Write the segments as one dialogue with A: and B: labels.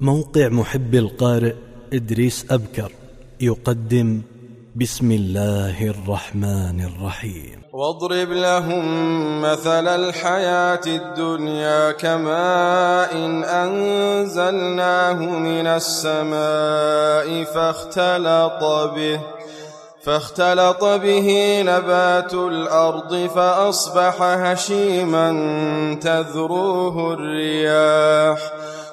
A: موقع محب القارئ إدريس أبكر يقدم بسم الله الرحمن الرحيم.
B: واضرب لهم مثل الحياة الدنيا كماء إن أنزلناه من السماء فاختلط به فاختلط به نبات الأرض فأصبح هشيما تذروه الرياح.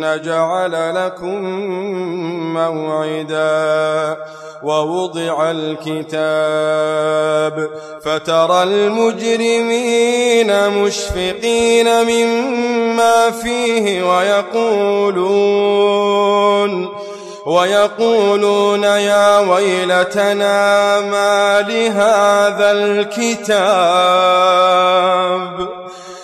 B: نجعل لكم موعدا ووضع الكتاب فترى المجرمين مشفقين مما فيه ويقولون ويقولون يا ويلتنا ما لهذا الكتاب